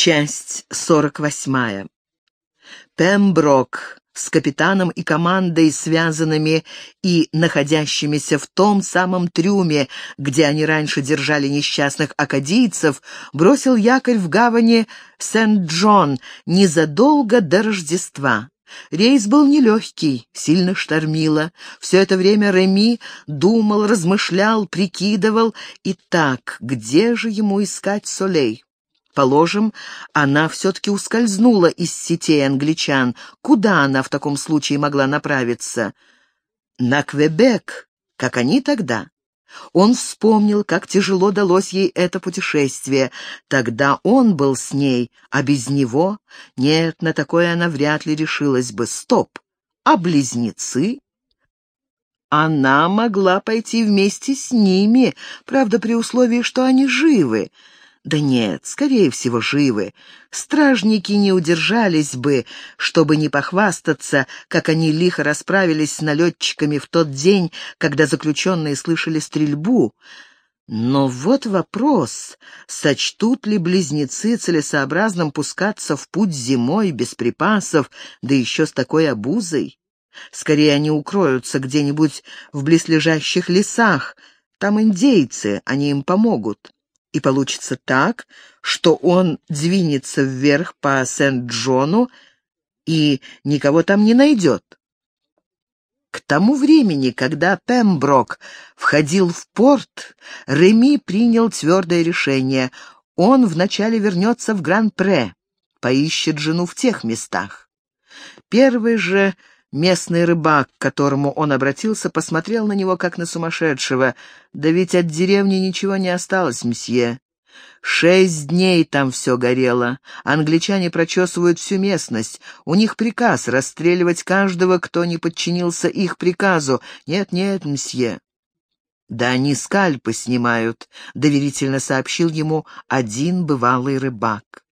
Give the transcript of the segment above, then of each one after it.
Часть сорок восьмая. Пемброк с капитаном и командой, связанными и находящимися в том самом трюме, где они раньше держали несчастных акадийцев, бросил якорь в гавани Сент-Джон незадолго до Рождества. Рейс был нелегкий, сильно штормило. Все это время Реми думал, размышлял, прикидывал. И так, где же ему искать Солей? Положим, она все-таки ускользнула из сетей англичан. Куда она в таком случае могла направиться? На Квебек, как они тогда. Он вспомнил, как тяжело далось ей это путешествие. Тогда он был с ней, а без него... Нет, на такое она вряд ли решилась бы. Стоп! А близнецы? Она могла пойти вместе с ними, правда, при условии, что они живы. Да нет, скорее всего, живы. Стражники не удержались бы, чтобы не похвастаться, как они лихо расправились с налетчиками в тот день, когда заключенные слышали стрельбу. Но вот вопрос, сочтут ли близнецы целесообразным пускаться в путь зимой без припасов, да еще с такой обузой? Скорее они укроются где-нибудь в близлежащих лесах. Там индейцы, они им помогут и получится так, что он двинется вверх по Сент-Джону и никого там не найдет. К тому времени, когда Пемброк входил в порт, Реми принял твердое решение. Он вначале вернется в Гран-Пре, поищет жену в тех местах. Первый же Местный рыбак, к которому он обратился, посмотрел на него, как на сумасшедшего. «Да ведь от деревни ничего не осталось, мсье. Шесть дней там все горело. Англичане прочесывают всю местность. У них приказ расстреливать каждого, кто не подчинился их приказу. Нет-нет, мсье». «Да они скальпы снимают», — доверительно сообщил ему один бывалый рыбак.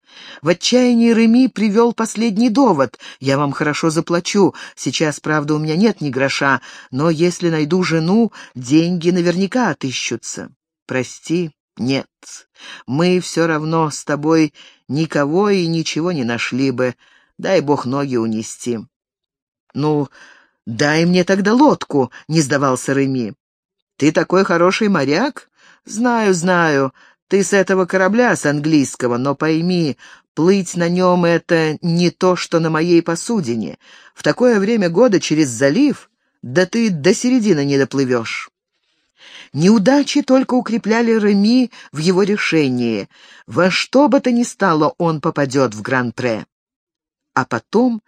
В отчаянии Реми привел последний довод. «Я вам хорошо заплачу. Сейчас, правда, у меня нет ни гроша, но если найду жену, деньги наверняка отыщутся». «Прости, нет. Мы все равно с тобой никого и ничего не нашли бы. Дай бог ноги унести». «Ну, дай мне тогда лодку», — не сдавался Реми. «Ты такой хороший моряк?» «Знаю, знаю. Ты с этого корабля, с английского, но пойми, плыть на нем — это не то, что на моей посудине. В такое время года через залив, да ты до середины не доплывешь». Неудачи только укрепляли Реми в его решении. Во что бы то ни стало, он попадет в Гран-Пре. А потом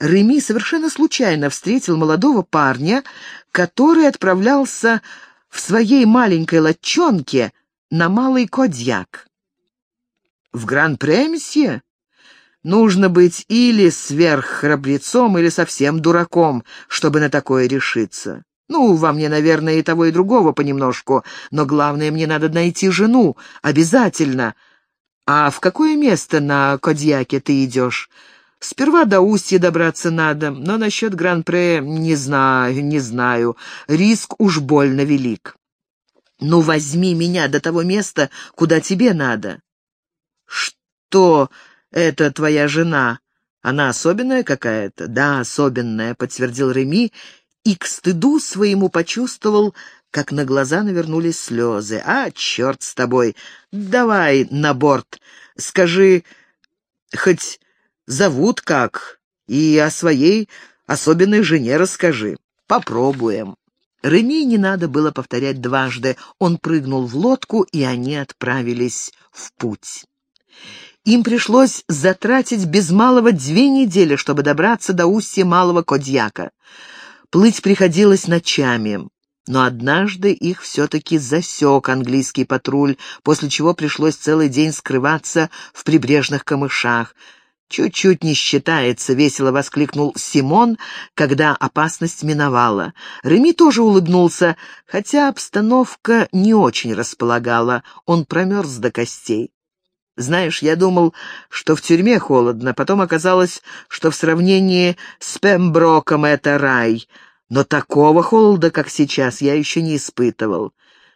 Реми совершенно случайно встретил молодого парня, который отправлялся в своей маленькой лодчонке на Малый Кодьяк. В Гран-Премсье нужно быть или сверххрабрецом, или совсем дураком, чтобы на такое решиться. Ну, во мне, наверное, и того, и другого понемножку, но главное, мне надо найти жену, обязательно. А в какое место на Кодьяке ты идешь? Сперва до устья добраться надо, но насчет Гран-Пре не знаю, не знаю. Риск уж больно велик. «Ну, возьми меня до того места, куда тебе надо». «Что это твоя жена? Она особенная какая-то?» «Да, особенная», — подтвердил Реми, и к стыду своему почувствовал, как на глаза навернулись слезы. «А, черт с тобой! Давай на борт! Скажи, хоть зовут как, и о своей особенной жене расскажи. Попробуем». Реми не надо было повторять дважды. Он прыгнул в лодку, и они отправились в путь. Им пришлось затратить без малого две недели, чтобы добраться до устья Малого Кодьяка. Плыть приходилось ночами, но однажды их все-таки засек английский патруль, после чего пришлось целый день скрываться в прибрежных камышах — «Чуть-чуть не считается», — весело воскликнул Симон, когда опасность миновала. Реми тоже улыбнулся, хотя обстановка не очень располагала, он промерз до костей. Знаешь, я думал, что в тюрьме холодно, потом оказалось, что в сравнении с Пемброком это рай. Но такого холода, как сейчас, я еще не испытывал.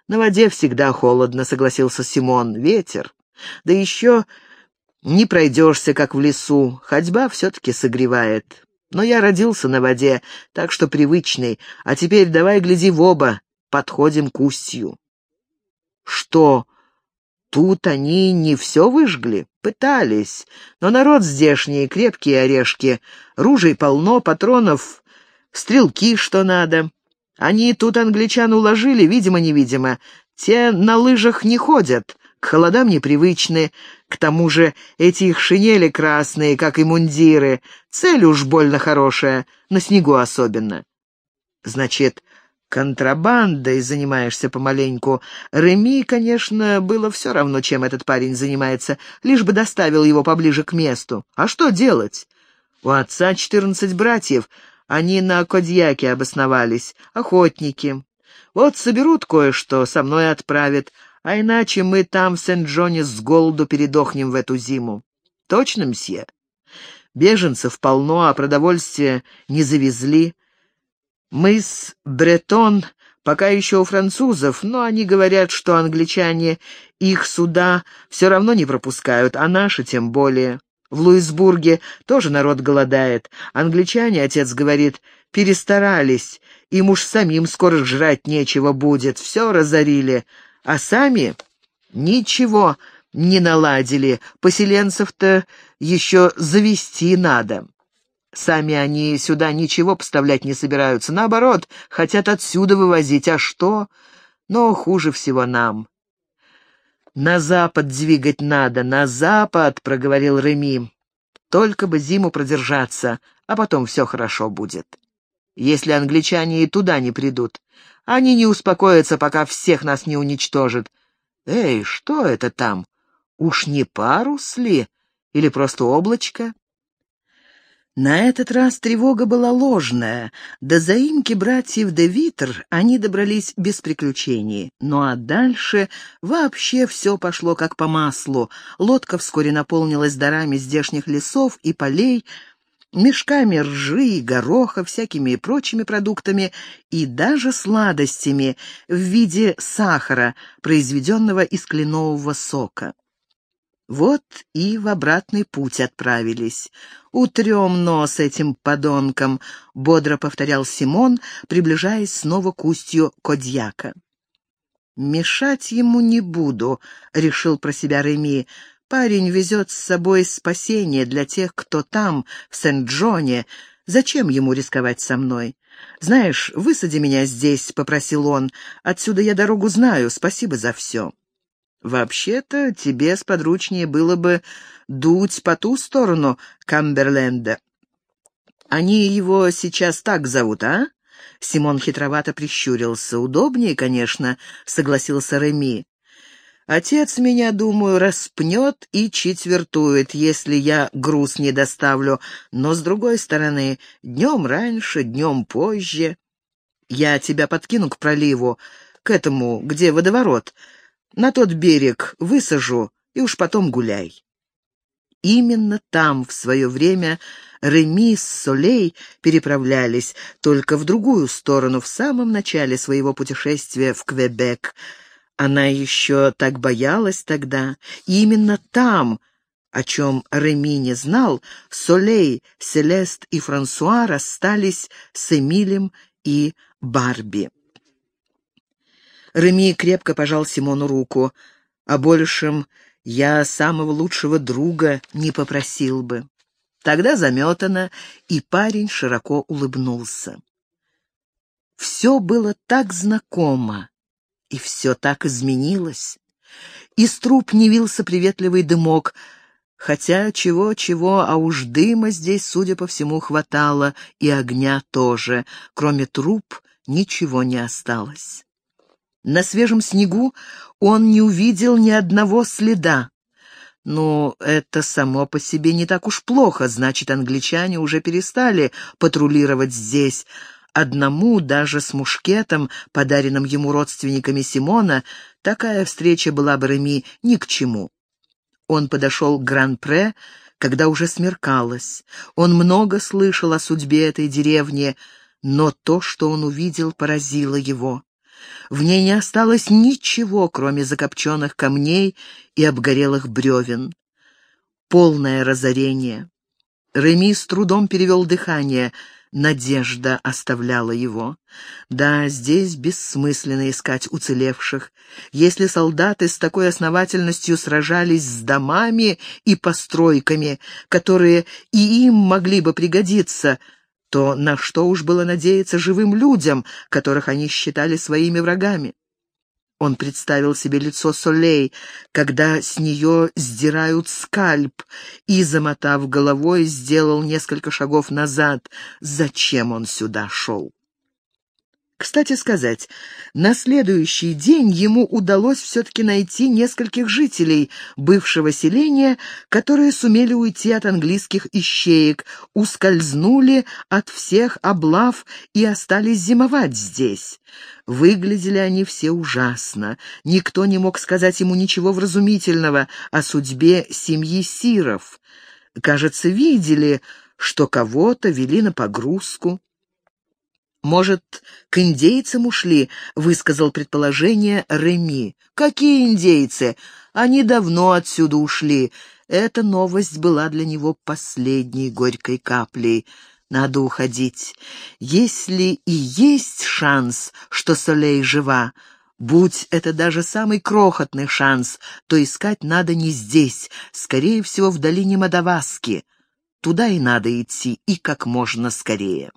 На воде всегда холодно, согласился Симон. Ветер. Да еще Не пройдешься, как в лесу, ходьба все-таки согревает. Но я родился на воде, так что привычный, а теперь давай гляди в оба, подходим к устью. Что, тут они не все выжгли? Пытались, но народ здешний, крепкие орешки, ружей полно, патронов, стрелки что надо. Они тут англичан уложили, видимо-невидимо. Те на лыжах не ходят, к холодам непривычны, к тому же эти их шинели красные, как и мундиры. Цель уж больно хорошая, на снегу особенно. Значит, контрабандой занимаешься помаленьку. Реми, конечно, было все равно, чем этот парень занимается, лишь бы доставил его поближе к месту. А что делать? У отца четырнадцать братьев, они на Кодьяке обосновались, охотники. Вот соберут кое-что, со мной отправят, а иначе мы там в Сент-Джоне с голоду передохнем в эту зиму. Точно, мсье? Беженцев полно, а продовольствие не завезли. Мы с Бретон пока еще у французов, но они говорят, что англичане их суда все равно не пропускают, а наши тем более. В Луисбурге тоже народ голодает. Англичане, отец говорит, перестарались, им уж самим скоро жрать нечего будет, все разорили а сами ничего не наладили, поселенцев-то еще завести надо. Сами они сюда ничего поставлять не собираются, наоборот, хотят отсюда вывозить, а что? Но хуже всего нам. «На запад двигать надо, на запад», — проговорил Реми. «Только бы зиму продержаться, а потом все хорошо будет. Если англичане и туда не придут, они не успокоятся, пока всех нас не уничтожат. Эй, что это там? Уж не парус ли? Или просто облачко? На этот раз тревога была ложная. До заимки братьев де Витер они добрались без приключений. Ну а дальше вообще все пошло как по маслу. Лодка вскоре наполнилась дарами здешних лесов и полей, мешками ржи гороха, всякими прочими продуктами и даже сладостями в виде сахара, произведенного из кленового сока. Вот и в обратный путь отправились. «Утрем нос этим подонком», — бодро повторял Симон, приближаясь снова к устью Кодьяка. «Мешать ему не буду», — решил про себя Реми, — Парень везет с собой спасение для тех, кто там, в Сент-Джоне. Зачем ему рисковать со мной? «Знаешь, высади меня здесь», — попросил он. «Отсюда я дорогу знаю, спасибо за все». «Вообще-то тебе сподручнее было бы дуть по ту сторону Камберленда. Они его сейчас так зовут, а?» Симон хитровато прищурился. «Удобнее, конечно», — согласился Реми. Отец меня, думаю, распнет и четвертует, если я груз не доставлю. Но, с другой стороны, днем раньше, днем позже. Я тебя подкину к проливу, к этому, где водоворот. На тот берег высажу и уж потом гуляй. Именно там в свое время Реми с Солей переправлялись, только в другую сторону, в самом начале своего путешествия в Квебек — она еще так боялась тогда. И именно там, о чем Реми не знал, Солей, Селест и Франсуа расстались с Эмилем и Барби. Реми крепко пожал Симону руку. О большем я самого лучшего друга не попросил бы. Тогда заметано, и парень широко улыбнулся. Все было так знакомо. И все так изменилось. Из труб не вился приветливый дымок, хотя чего-чего, а уж дыма здесь, судя по всему, хватало, и огня тоже. Кроме труб ничего не осталось. На свежем снегу он не увидел ни одного следа. Но это само по себе не так уж плохо, значит, англичане уже перестали патрулировать здесь, Одному, даже с мушкетом, подаренным ему родственниками Симона, такая встреча была бы Реми ни к чему. Он подошел к Гран-Пре, когда уже смеркалось. Он много слышал о судьбе этой деревни, но то, что он увидел, поразило его. В ней не осталось ничего, кроме закопченных камней и обгорелых бревен. полное разорение. Реми с трудом перевел дыхание. Надежда оставляла его. Да, здесь бессмысленно искать уцелевших. Если солдаты с такой основательностью сражались с домами и постройками, которые и им могли бы пригодиться, то на что уж было надеяться живым людям, которых они считали своими врагами? Он представил себе лицо Солей, когда с нее сдирают скальп, и, замотав головой, сделал несколько шагов назад. Зачем он сюда шел? Кстати сказать, на следующий день ему удалось все-таки найти нескольких жителей бывшего селения, которые сумели уйти от английских ищеек, ускользнули от всех облав и остались зимовать здесь. Выглядели они все ужасно. Никто не мог сказать ему ничего вразумительного о судьбе семьи Сиров. Кажется, видели, что кого-то вели на погрузку. «Может, к индейцам ушли?» — высказал предположение Реми. «Какие индейцы? Они давно отсюда ушли». Эта новость была для него последней горькой каплей. Надо уходить. Если и есть шанс, что Солей жива, будь это даже самый крохотный шанс, то искать надо не здесь, скорее всего, в долине Мадаваски. Туда и надо идти, и как можно скорее.